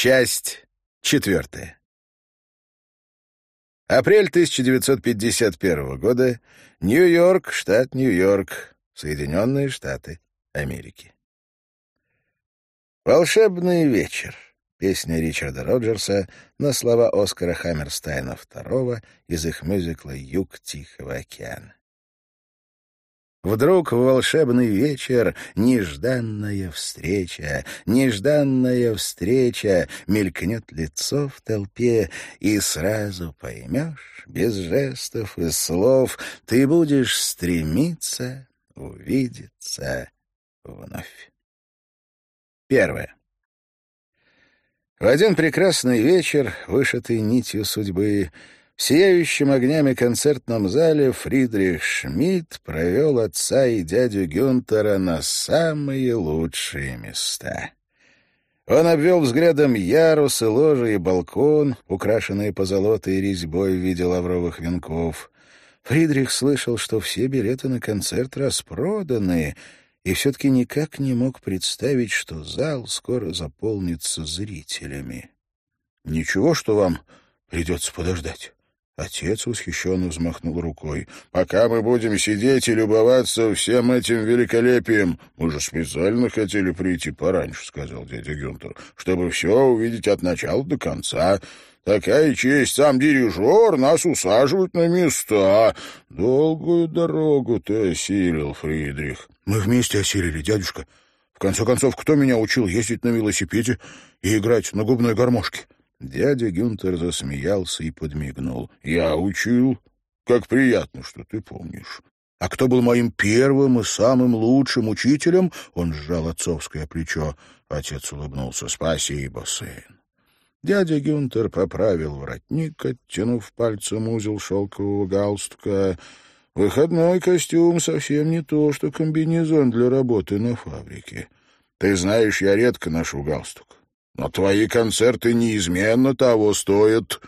Часть четвертая. Апрель 1951 года. Нью-Йорк, штат Нью-Йорк, Соединенные Штаты Америки. «Волшебный вечер» — песня Ричарда Роджерса на слова Оскара Хаммерстайна II из их мюзикла «Юг Тихого океана». Вдруг в волшебный вечер нежданная встреча, нежданная встреча мелькнет лицо в толпе, и сразу поймешь, без жестов и слов, ты будешь стремиться увидеться вновь. Первое. В один прекрасный вечер, вышитый нитью судьбы, в сияющем огнями концертном зале Фридрих Шмидт провел отца и дядю Гюнтера на самые лучшие места. Он обвел взглядом ярусы, ложи и балкон, украшенные позолотой резьбой в виде лавровых венков. Фридрих слышал, что все билеты на концерт распроданы, и все-таки никак не мог представить, что зал скоро заполнится зрителями. «Ничего, что вам придется подождать?» Отец восхищенно взмахнул рукой. «Пока мы будем сидеть и любоваться всем этим великолепием, мы же специально хотели прийти пораньше», — сказал дядя Гюнтер, «чтобы все увидеть от начала до конца. Такая честь, сам дирижер нас усаживает на места. Долгую дорогу ты осилил, Фридрих». «Мы вместе осилили, дядюшка. В конце концов, кто меня учил ездить на велосипеде и играть на губной гармошке?» Дядя Гюнтер засмеялся и подмигнул. «Я учил. Как приятно, что ты помнишь. А кто был моим первым и самым лучшим учителем?» Он сжал отцовское плечо. Отец улыбнулся. «Спасибо, сын». Дядя Гюнтер поправил воротник, оттянув пальцем узел шелкового галстука. «Выходной костюм совсем не то, что комбинезон для работы на фабрике. Ты знаешь, я редко ношу галстук. Но твои концерты неизменно того стоят.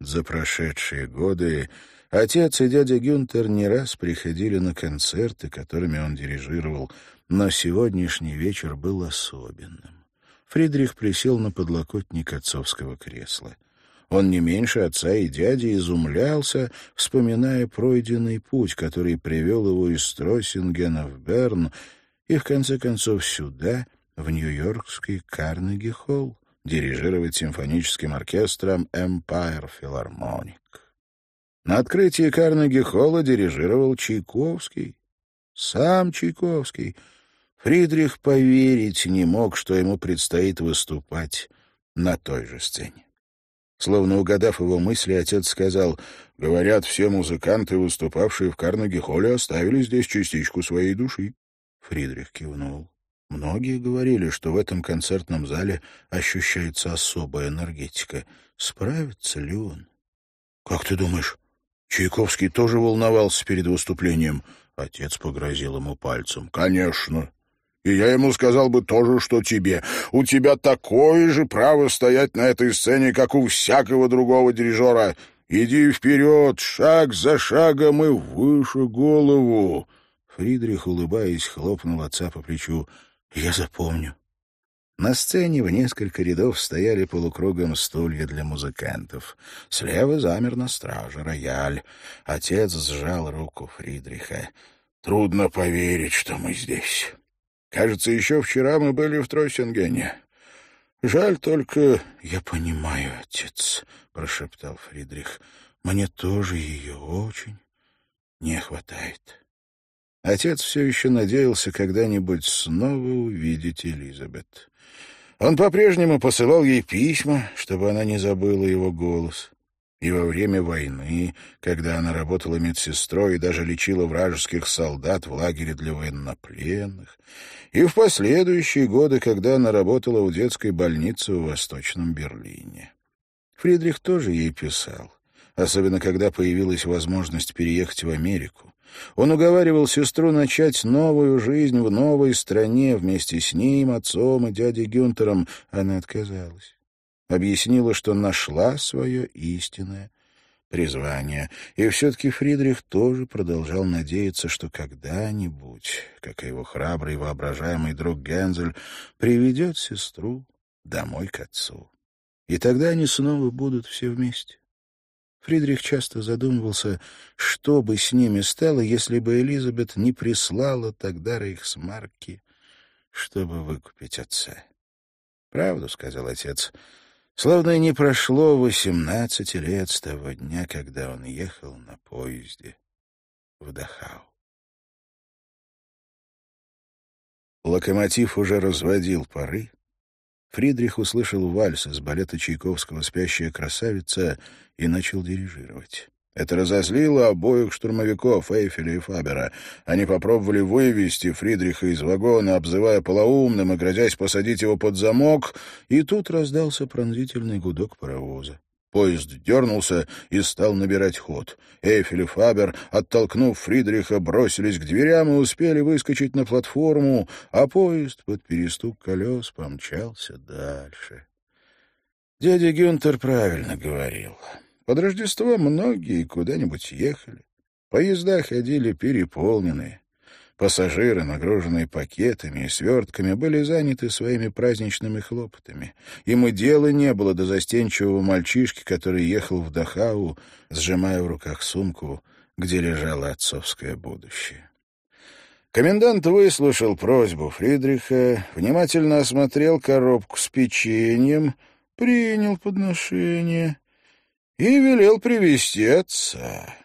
За прошедшие годы отец и дядя Гюнтер не раз приходили на концерты, которыми он дирижировал, но сегодняшний вечер был особенным. Фридрих присел на подлокотник отцовского кресла. Он не меньше отца и дяди изумлялся, вспоминая пройденный путь, который привел его из Строссингена в Берн и, в конце концов, сюда — в Нью-Йоркский Карнеги-холл дирижировать симфоническим оркестром Empire Philharmonic. На открытии Карнеги-холла дирижировал Чайковский. Сам Чайковский. Фридрих поверить не мог, что ему предстоит выступать на той же сцене. Словно угадав его мысли, отец сказал, «Говорят, все музыканты, выступавшие в Карнеги-холле, оставили здесь частичку своей души». Фридрих кивнул. Многие говорили, что в этом концертном зале ощущается особая энергетика. Справится ли он? — Как ты думаешь, Чайковский тоже волновался перед выступлением? Отец погрозил ему пальцем. — Конечно. И я ему сказал бы тоже, что тебе. У тебя такое же право стоять на этой сцене, как у всякого другого дирижера. Иди вперед, шаг за шагом и выше голову. Фридрих, улыбаясь, хлопнул отца по плечу. Я запомню. На сцене в несколько рядов стояли полукругом стулья для музыкантов. Слева замер на страже рояль. Отец сжал руку Фридриха. «Трудно поверить, что мы здесь. Кажется, еще вчера мы были в Троссингене. Жаль только...» «Я понимаю, отец», — прошептал Фридрих. «Мне тоже ее очень не хватает». Отец все еще надеялся когда-нибудь снова увидеть Элизабет. Он по-прежнему посылал ей письма, чтобы она не забыла его голос. И во время войны, когда она работала медсестрой и даже лечила вражеских солдат в лагере для военнопленных, и в последующие годы, когда она работала в детской больнице в Восточном Берлине. Фридрих тоже ей писал, особенно когда появилась возможность переехать в Америку. Он уговаривал сестру начать новую жизнь в новой стране вместе с ним, отцом и дядей Гюнтером. Она отказалась. Объяснила, что нашла свое истинное призвание. И все-таки Фридрих тоже продолжал надеяться, что когда-нибудь, как и его храбрый воображаемый друг Гензель, приведет сестру домой к отцу. И тогда они снова будут все вместе. Фридрих часто задумывался, что бы с ними стало, если бы Элизабет не прислала тогда Рейхсмарки, чтобы выкупить отца. «Правду», — сказал отец, — «словно и не прошло восемнадцати лет с того дня, когда он ехал на поезде в Дахау». Локомотив уже разводил пары, Фридрих услышал вальс из балета Чайковского «Спящая красавица» и начал дирижировать. Это разозлило обоих штурмовиков, Эйфеля и Фабера. Они попробовали вывести Фридриха из вагона, обзывая полоумным и грозясь посадить его под замок, и тут раздался пронзительный гудок паровоза. Поезд дернулся и стал набирать ход. Эйфель и Фабер, оттолкнув Фридриха, бросились к дверям и успели выскочить на платформу, а поезд под перестук колес помчался дальше. Дядя Гюнтер правильно говорил. Под Рождество многие куда-нибудь ехали. Поезда ходили переполненные. Пассажиры, нагруженные пакетами и свертками, были заняты своими праздничными хлопотами. Им и дела не было до застенчивого мальчишки, который ехал в Дахау, сжимая в руках сумку, где лежало отцовское будущее. Комендант выслушал просьбу Фридриха, внимательно осмотрел коробку с печеньем, принял подношение и велел привести отца.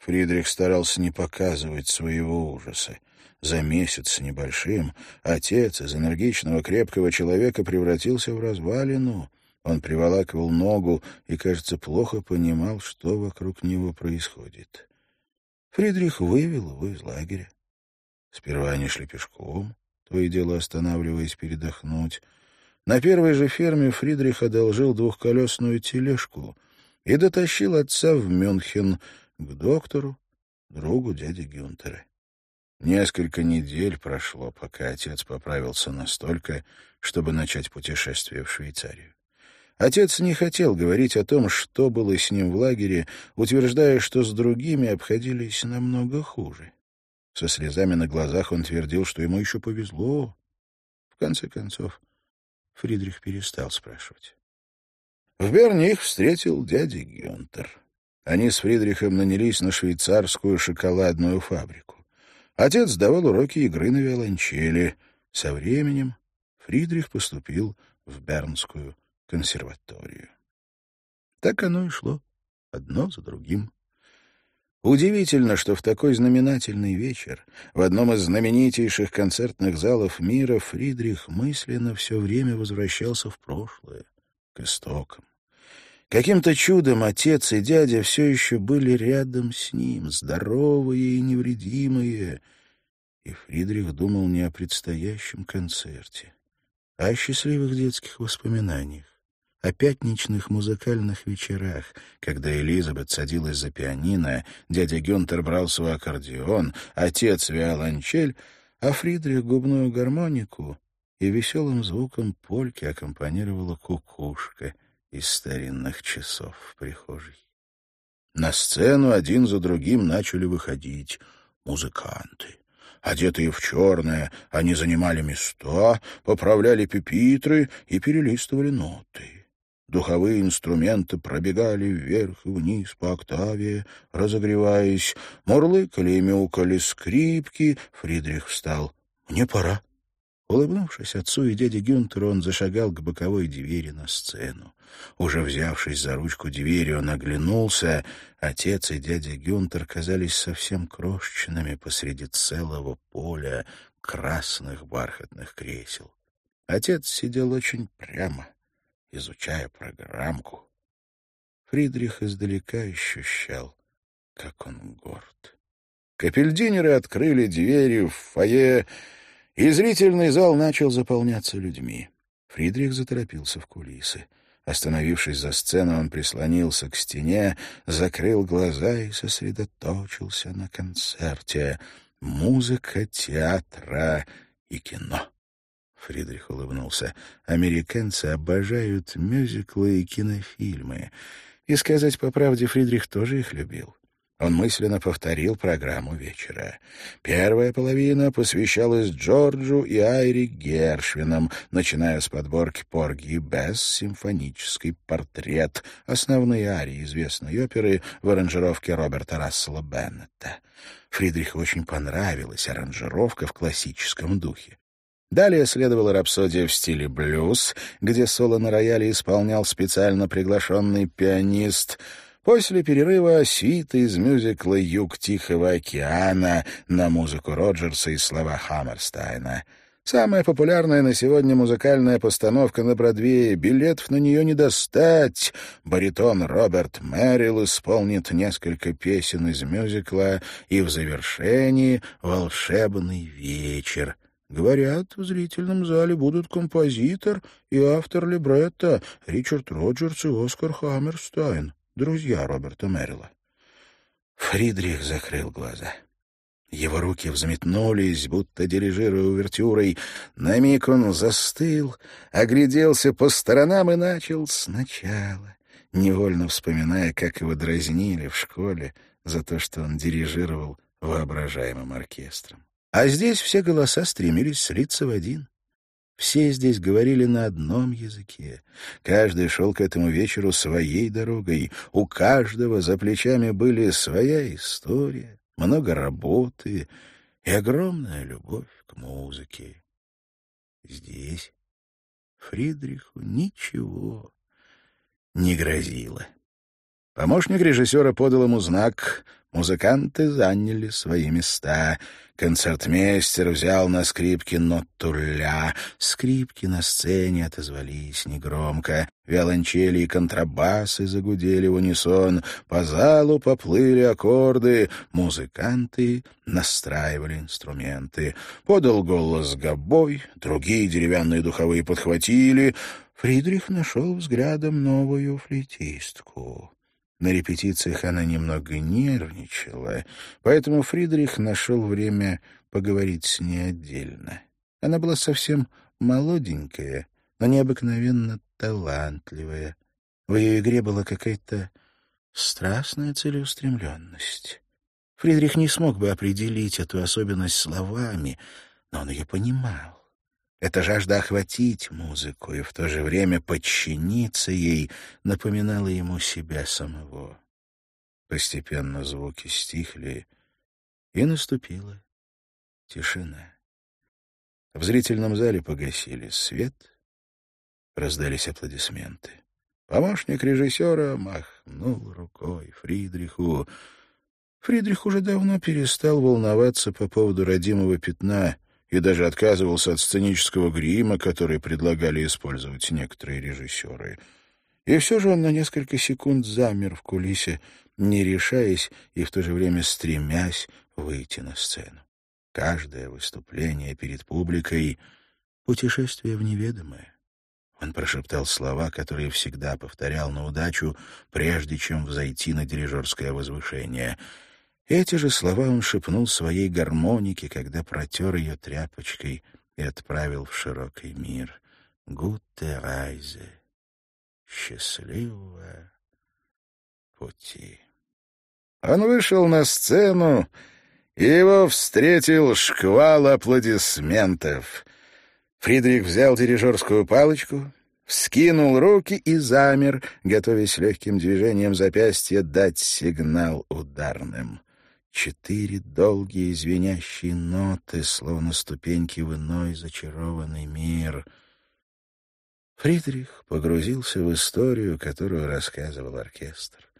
Фридрих старался не показывать своего ужаса. За месяц с небольшим отец из энергичного крепкого человека превратился в развалину. Он приволакивал ногу и, кажется, плохо понимал, что вокруг него происходит. Фридрих вывел его из лагеря. Сперва они шли пешком, то и дело останавливаясь передохнуть. На первой же ферме Фридрих одолжил двухколесную тележку и дотащил отца в Мюнхен, к доктору, другу дяди Гюнтера. Несколько недель прошло, пока отец поправился настолько, чтобы начать путешествие в Швейцарию. Отец не хотел говорить о том, что было с ним в лагере, утверждая, что с другими обходились намного хуже. Со слезами на глазах он твердил, что ему еще повезло. В конце концов, Фридрих перестал спрашивать. В Берне их встретил дядя Гюнтер. Они с Фридрихом нанялись на швейцарскую шоколадную фабрику. Отец давал уроки игры на виолончели. Со временем Фридрих поступил в Бернскую консерваторию. Так оно и шло, одно за другим. Удивительно, что в такой знаменательный вечер в одном из знаменитейших концертных залов мира Фридрих мысленно все время возвращался в прошлое, к истокам. Каким-то чудом отец и дядя все еще были рядом с ним, здоровые и невредимые. И Фридрих думал не о предстоящем концерте, а о счастливых детских воспоминаниях, о пятничных музыкальных вечерах, когда Элизабет садилась за пианино, дядя Гюнтер брал свой аккордеон, отец — виолончель, а Фридрих — губную гармонику, и веселым звуком польки аккомпанировала кукушка — из старинных часов в прихожей. На сцену один за другим начали выходить музыканты. Одетые в черное, они занимали места, поправляли пепитры и перелистывали ноты. Духовые инструменты пробегали вверх и вниз по октаве, разогреваясь. Мурлыкали и мяукали скрипки. Фридрих встал. «Мне пора». Улыбнувшись отцу и дяде Гюнтеру, он зашагал к боковой двери на сцену. Уже взявшись за ручку двери, он оглянулся. Отец и дядя Гюнтер казались совсем крошечными посреди целого поля красных бархатных кресел. Отец сидел очень прямо, изучая программку. Фридрих издалека ощущал, как он горд. Капельдинеры открыли двери в фойе, и зрительный зал начал заполняться людьми. Фридрих заторопился в кулисы. Остановившись за сценой, он прислонился к стене, закрыл глаза и сосредоточился на концерте. Музыка, театра и кино. Фридрих улыбнулся. Американцы обожают мюзиклы и кинофильмы. И сказать по правде, Фридрих тоже их любил. Он мысленно повторил программу вечера. Первая половина посвящалась Джорджу и Айри Гершвинам, начиная с подборки Порги Бесс «Симфонический портрет», основные арии известной оперы в аранжировке Роберта Рассела Беннета. Фридриху очень понравилась аранжировка в классическом духе. Далее следовала рапсодия в стиле блюз, где соло на рояле исполнял специально приглашенный пианист — После перерыва свита из мюзикла «Юг Тихого океана» на музыку Роджерса и слова Хаммерстайна. Самая популярная на сегодня музыкальная постановка на Бродвее. Билетов на нее не достать. Баритон Роберт Мэрил исполнит несколько песен из мюзикла и в завершении «Волшебный вечер». Говорят, в зрительном зале будут композитор и автор либретто Ричард Роджерс и Оскар Хаммерстайн друзья Роберта Мэрила. Фридрих закрыл глаза. Его руки взметнулись, будто дирижируя увертюрой. На миг он застыл, огляделся по сторонам и начал сначала, невольно вспоминая, как его дразнили в школе за то, что он дирижировал воображаемым оркестром. А здесь все голоса стремились слиться в один. Все здесь говорили на одном языке. Каждый шел к этому вечеру своей дорогой. У каждого за плечами были своя история, много работы и огромная любовь к музыке. Здесь Фридриху ничего не грозило. Помощник режиссера подал ему знак — Музыканты заняли свои места. Концертмейстер взял на скрипке ноту ля. Скрипки на сцене отозвались негромко. Виолончели и контрабасы загудели в унисон. По залу поплыли аккорды. Музыканты настраивали инструменты. Подал голос гобой, другие деревянные духовые подхватили. Фридрих нашел взглядом новую флейтистку. На репетициях она немного нервничала, поэтому Фридрих нашел время поговорить с ней отдельно. Она была совсем молоденькая, но необыкновенно талантливая. В ее игре была какая-то страстная целеустремленность. Фридрих не смог бы определить эту особенность словами, но он ее понимал. Эта жажда охватить музыку и в то же время подчиниться ей напоминала ему себя самого. Постепенно звуки стихли, и наступила тишина. В зрительном зале погасили свет, раздались аплодисменты. Помощник режиссера махнул рукой Фридриху. Фридрих уже давно перестал волноваться по поводу родимого пятна — и даже отказывался от сценического грима, который предлагали использовать некоторые режиссеры. И все же он на несколько секунд замер в кулисе, не решаясь и в то же время стремясь выйти на сцену. Каждое выступление перед публикой — путешествие в неведомое. Он прошептал слова, которые всегда повторял на удачу, прежде чем взойти на дирижерское возвышение — эти же слова он шепнул своей гармонике, когда протер ее тряпочкой и отправил в широкий мир. «Гутте райзе» — счастливого пути. Он вышел на сцену, и его встретил шквал аплодисментов. Фридрих взял дирижерскую палочку, вскинул руки и замер, готовясь легким движением запястья дать сигнал ударным. Четыре долгие звенящие ноты, словно ступеньки в иной зачарованный мир. Фридрих погрузился в историю, которую рассказывал оркестр.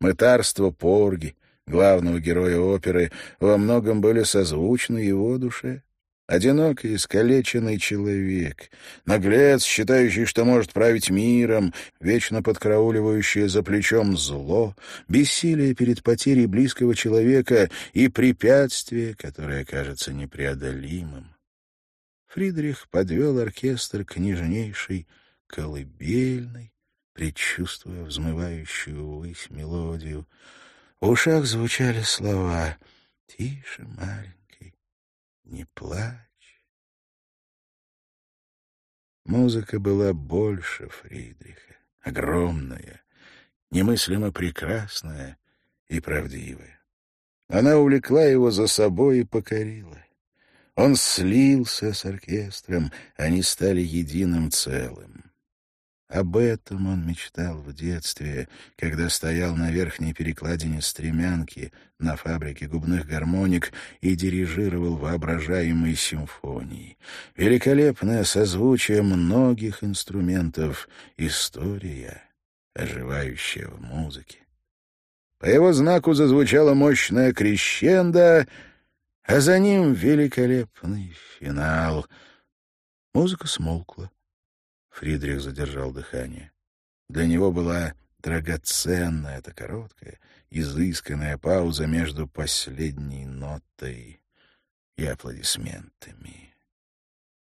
Мытарство Порги, главного героя оперы, во многом были созвучны его душе. Одинокий, искалеченный человек, наглец, считающий, что может править миром, вечно подкрауливающий за плечом зло, бессилие перед потерей близкого человека и препятствие, которое кажется непреодолимым. Фридрих подвел оркестр к нежнейшей колыбельной, предчувствуя взмывающую ввысь мелодию. В ушах звучали слова «Тише, маленький» не плачь. Музыка была больше Фридриха, огромная, немыслимо прекрасная и правдивая. Она увлекла его за собой и покорила. Он слился с оркестром, они стали единым целым. Об этом он мечтал в детстве, когда стоял на верхней перекладине стремянки на фабрике губных гармоник и дирижировал воображаемой симфонией. Великолепное созвучие многих инструментов, история, оживающая в музыке. По его знаку зазвучала мощная крещенда, а за ним великолепный финал. Музыка смолкла. Фридрих задержал дыхание. Для него была драгоценная эта короткая, изысканная пауза между последней нотой и аплодисментами.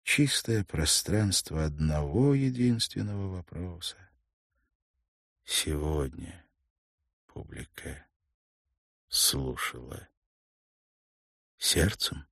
Чистое пространство одного единственного вопроса. Сегодня публика слушала сердцем.